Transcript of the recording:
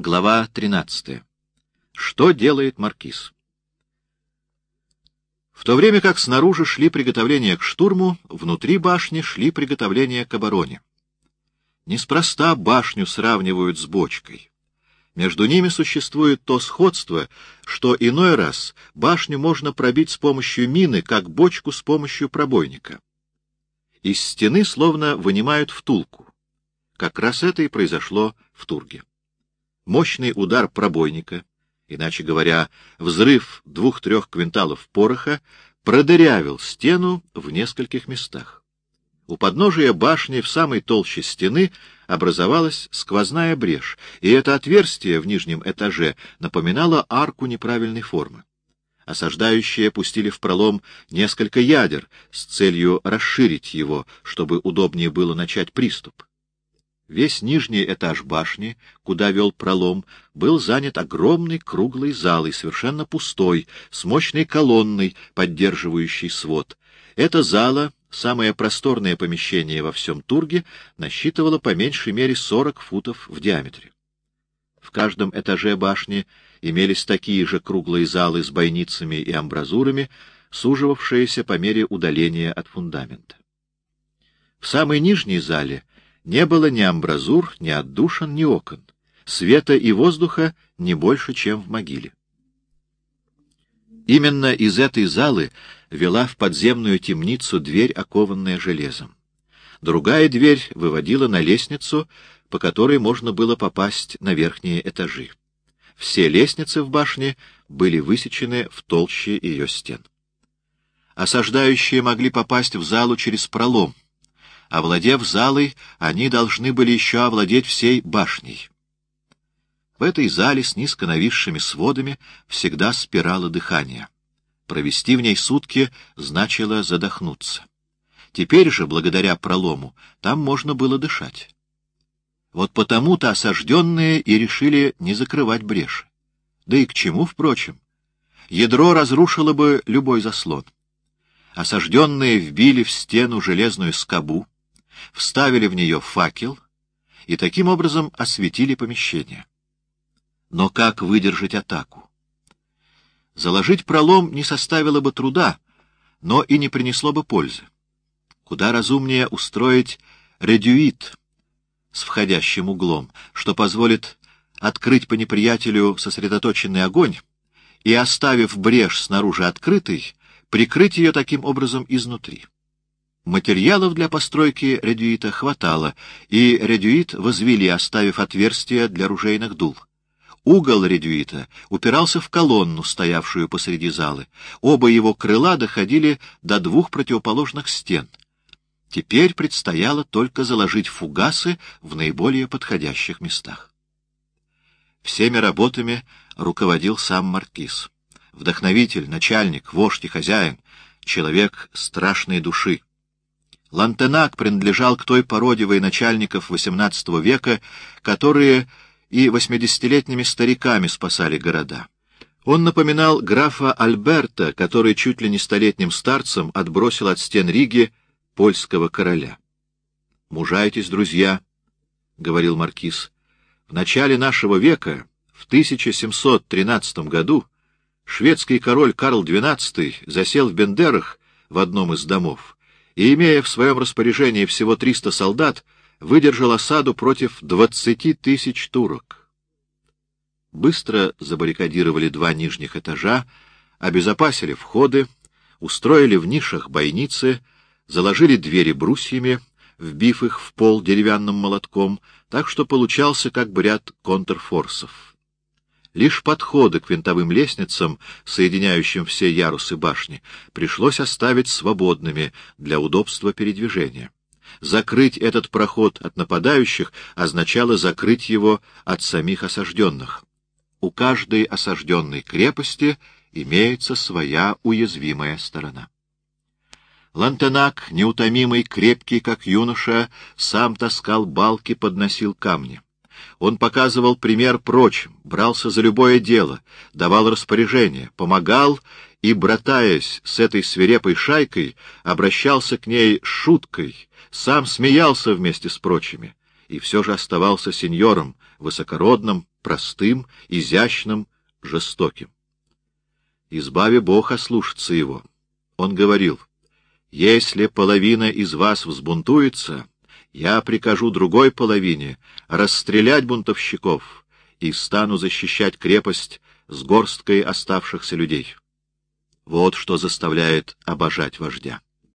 Глава 13. Что делает маркиз? В то время как снаружи шли приготовления к штурму, внутри башни шли приготовления к обороне. Неспроста башню сравнивают с бочкой. Между ними существует то сходство, что иной раз башню можно пробить с помощью мины, как бочку с помощью пробойника. Из стены словно вынимают втулку. Как раз это и произошло в Турге. Мощный удар пробойника, иначе говоря, взрыв двух-трех квинталов пороха, продырявил стену в нескольких местах. У подножия башни в самой толще стены образовалась сквозная брешь, и это отверстие в нижнем этаже напоминало арку неправильной формы. Осаждающие пустили в пролом несколько ядер с целью расширить его, чтобы удобнее было начать приступ. Весь нижний этаж башни, куда вел пролом, был занят огромной круглой залой, совершенно пустой, с мощной колонной, поддерживающей свод. Эта зала, самое просторное помещение во всем Турге, насчитывала по меньшей мере сорок футов в диаметре. В каждом этаже башни имелись такие же круглые залы с бойницами и амбразурами, суживавшиеся по мере удаления от фундамента. В самой нижней зале не было ни амбразур, ни отдушин, ни окон. Света и воздуха не больше, чем в могиле. Именно из этой залы вела в подземную темницу дверь, окованная железом. Другая дверь выводила на лестницу, по которой можно было попасть на верхние этажи. Все лестницы в башне были высечены в толще ее стен. Осаждающие могли попасть в залу через пролом — Овладев залой, они должны были еще овладеть всей башней. В этой зале с низко нависшими сводами всегда спирало дыхание. Провести в ней сутки значило задохнуться. Теперь же, благодаря пролому, там можно было дышать. Вот потому-то осажденные и решили не закрывать бреши. Да и к чему, впрочем? Ядро разрушило бы любой заслон. Осажденные вбили в стену железную скобу, вставили в нее факел и таким образом осветили помещение. Но как выдержать атаку? Заложить пролом не составило бы труда, но и не принесло бы пользы. Куда разумнее устроить редюит с входящим углом, что позволит открыть по неприятелю сосредоточенный огонь и, оставив брешь снаружи открытой, прикрыть ее таким образом изнутри. Материалов для постройки редюита хватало, и редюит возвели, оставив отверстие для ружейных дул. Угол редюита упирался в колонну, стоявшую посреди залы. Оба его крыла доходили до двух противоположных стен. Теперь предстояло только заложить фугасы в наиболее подходящих местах. Всеми работами руководил сам маркиз. Вдохновитель, начальник, вождь и хозяин, человек страшной души. Лантенак принадлежал к той породе военачальников XVIII века, которые и восьмидесятилетними стариками спасали города. Он напоминал графа Альберта, который чуть ли не столетним старцем отбросил от стен Риги польского короля. «Мужайтесь, друзья», — говорил маркиз. «В начале нашего века, в 1713 году, шведский король Карл XII засел в Бендерах в одном из домов, и, имея в своем распоряжении всего 300 солдат, выдержал осаду против 20 тысяч турок. Быстро забаррикадировали два нижних этажа, обезопасили входы, устроили в нишах бойницы, заложили двери брусьями, вбив их в пол деревянным молотком, так что получался как бы ряд контрфорсов. Лишь подходы к винтовым лестницам, соединяющим все ярусы башни, пришлось оставить свободными для удобства передвижения. Закрыть этот проход от нападающих означало закрыть его от самих осажденных. У каждой осажденной крепости имеется своя уязвимая сторона. Лантенак, неутомимый, крепкий, как юноша, сам таскал балки, подносил камни. Он показывал пример прочим, брался за любое дело, давал распоряжения, помогал и, братаясь с этой свирепой шайкой, обращался к ней шуткой, сам смеялся вместе с прочими, и все же оставался сеньором, высокородным, простым, изящным, жестоким. Избави Бог ослушаться его. Он говорил, «Если половина из вас взбунтуется, я прикажу другой половине расстрелять бунтовщиков и стану защищать крепость с горсткой оставшихся людей». Вот что заставляет обожать вождя.